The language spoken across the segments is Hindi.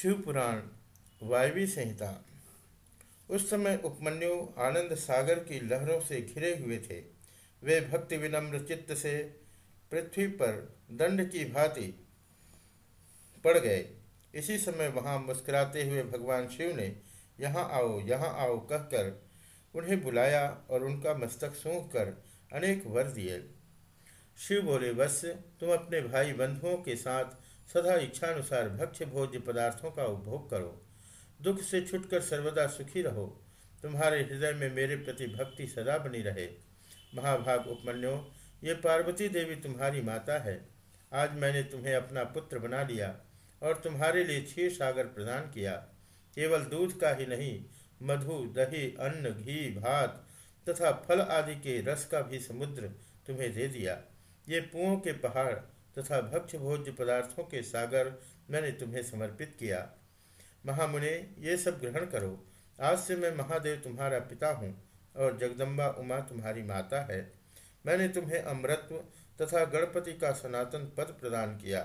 शिवपुराण वायवी संहिता। उस समय उपमन्यु आनंद सागर की लहरों से घिरे हुए थे। वे भक्ति विनम्र चित्त से पृथ्वी पर दंड की भांति पड़ गए। इसी समय वहाँ मुस्कुराते हुए भगवान शिव ने यहाँ आओ यहाँ आओ कहकर उन्हें बुलाया और उनका मस्तक सूंघ कर अनेक वर दिए। शिव बोले वत्स्य तुम अपने भाई बंधुओं के साथ सदा इच्छानुसार भक्ष्य भोज्य पदार्थों का उपभोग करो। दुख से छुटकर सर्वदा सुखी रहो। तुम्हारे हृदय में मेरे प्रति भक्ति सदा बनी रहे। महाभाग उपमन्यो, ये पार्वती देवी तुम्हारी माता है। आज मैंने तुम्हें अपना पुत्र बना लिया और तुम्हारे लिए क्षीर सागर प्रदान किया। केवल दूध का ही नहीं, मधु, दही, अन्न, घी, भात तथा फल आदि के रस का भी समुद्र तुम्हें दे दिया। ये पुओं के पहाड़ तथा भक्ष भोज्य पदार्थों के सागर मैंने तुम्हें समर्पित किया। महामुने, ये सब ग्रहण करो। आज से मैं महादेव तुम्हारा पिता हूँ और जगदम्बा उमा तुम्हारी माता है। मैंने तुम्हें अमृत्व तथा गणपति का सनातन पद प्रदान किया।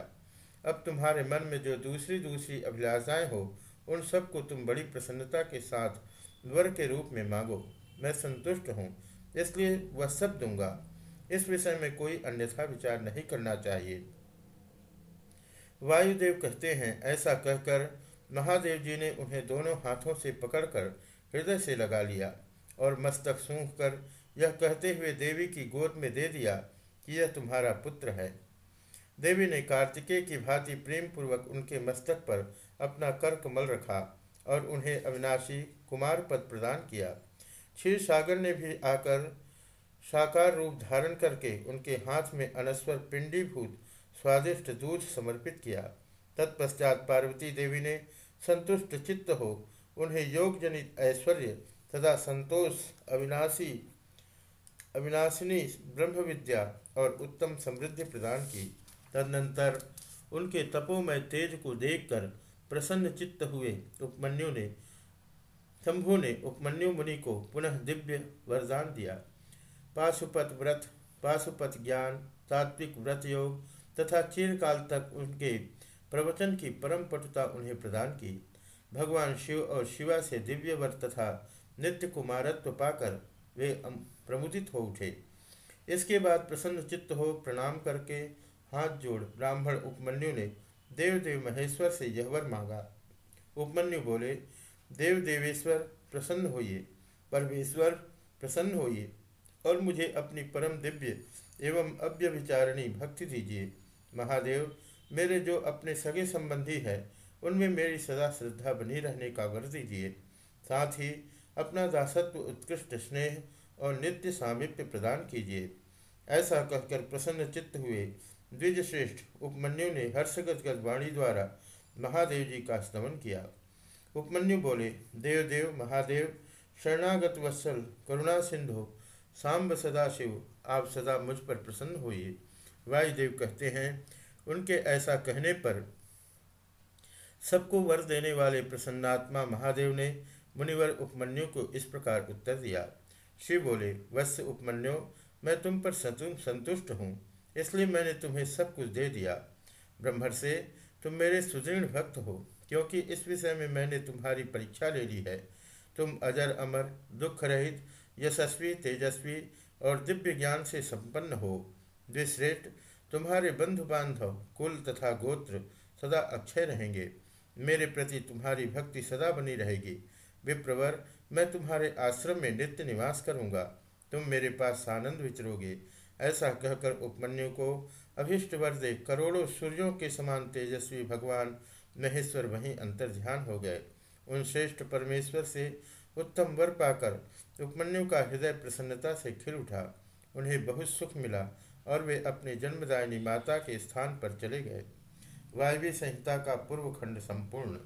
अब तुम्हारे मन में जो दूसरी दूसरी अभिलाषाएँ हो, उन सबको तुम बड़ी प्रसन्नता के साथ वर के रूप में मांगो। मैं संतुष्ट हूँ, इसलिए वह सब दूँगा। इस विषय में कोई अन्यथा विचार नहीं करना चाहिए। वायुदेव कहते हैं, ऐसा कहकर महादेव जी ने उन्हें दोनों हाथों से पकड़कर हृदय से लगा लिया और मस्तक सूंघ कर यह कहते हुए देवी की गोद में दे दिया कि यह तुम्हारा पुत्र है। देवी ने कार्तिकेय की भांति प्रेम पूर्वक उनके मस्तक पर अपना कर कमल रखा और उन्हें अविनाशी कुमार पद प्रदान किया। क्षीर सागर ने भी आकर साकार रूप धारण करके उनके हाथ में अनस्वर पिंडीभूत स्वादिष्ट दूध समर्पित किया। तत्पश्चात पार्वती देवी ने संतुष्ट चित्त हो उन्हें योग जनित ऐश्वर्य तथा संतोष, अविनाशी, अविनाशिनी ब्रह्म विद्या और उत्तम समृद्धि प्रदान की। तदनंतर उनके तपोमय तेज को देखकर प्रसन्न चित्त हुए उपमन्यु ने, शंभु ने उपमन्यु मुनि को पुनः दिव्य वरदान दिया। पाशुपत व्रत, पाशुपत ज्ञान तात्विक व्रत योग तथा चिरकाल तक उनके प्रवचन की परम पटुता उन्हें प्रदान की। भगवान शिव और शिवा से दिव्य व्रत तथा नित्य कुमारत्व पाकर वे प्रमुदित हो उठे। इसके बाद प्रसन्न चित्त हो प्रणाम करके हाथ जोड़ ब्राह्मण उपमन्यु ने देव देव महेश्वर से यह वर मांगा। उपमन्यु बोले देव देवेश्वर प्रसन्न होइए। परमेश्वर, प्रसन्न होइए। और मुझे अपनी परम दिव्य एवं अव्यभिचारिणी भक्ति दीजिए। महादेव, मेरे जो अपने सगे संबंधी हैं, उनमें मेरी सदा श्रद्धा बनी रहने का वर दीजिए। साथ ही अपना दासत्व, उत्कृष्ट स्नेह और नित्य सामिप्य प्रदान कीजिए। ऐसा कहकर प्रसन्न चित्त हुए द्विजश्रेष्ठ उपमन्यु ने हर्षगदगद वाणी द्वारा महादेव जी का स्तमन किया। उपमन्यु बोले, देव देव, महादेव, शरणागत वत्सल, करुणा सिंधु सांब सदाशिव आप सदा मुझ पर प्रसन्न होइए। वायुदेव कहते हैं, उनके ऐसा कहने पर सबको वर देने वाले प्रसन्नात्मा महादेव ने मुनिवर उपमन्यु को इस प्रकार उत्तर दिया। शिव बोले, वत्स उपमन्यु, मैं तुम पर संतुष्ट हूँ, इसलिए मैंने तुम्हें सब कुछ दे दिया। ब्रह्मर से तुम मेरे सुदृढ़ भक्त हो, क्योंकि इस विषय में मैंने तुम्हारी परीक्षा ले ली है। तुम अजर, अमर, दुख रहित यशस्वी, तेजस्वी और दिव्य ज्ञान से संपन्न हो। द्विश्रेष्ठ तुम्हारे बंधु बांधव कुल तथा गोत्र सदा अक्षय रहेंगे। मेरे प्रति तुम्हारी भक्ति सदा बनी रहेगी। विप्रवर, मैं तुम्हारे आश्रम में नित्य निवास करूँगा। तुम मेरे पास आनंद विचरोगे। ऐसा कहकर उपमन्यु को अभिष्ट वर दे करोड़ों सूर्यों के समान तेजस्वी भगवान महेश्वर वहीं अंतर ध्यान हो गए। उन श्रेष्ठ परमेश्वर से उत्तम वर पाकर उपमन्यु का हृदय प्रसन्नता से खिल उठा। उन्हें बहुत सुख मिला और वे अपने जन्मदायिनी माता के स्थान पर चले गए। वायवी संहिता का पूर्व खंड संपूर्ण।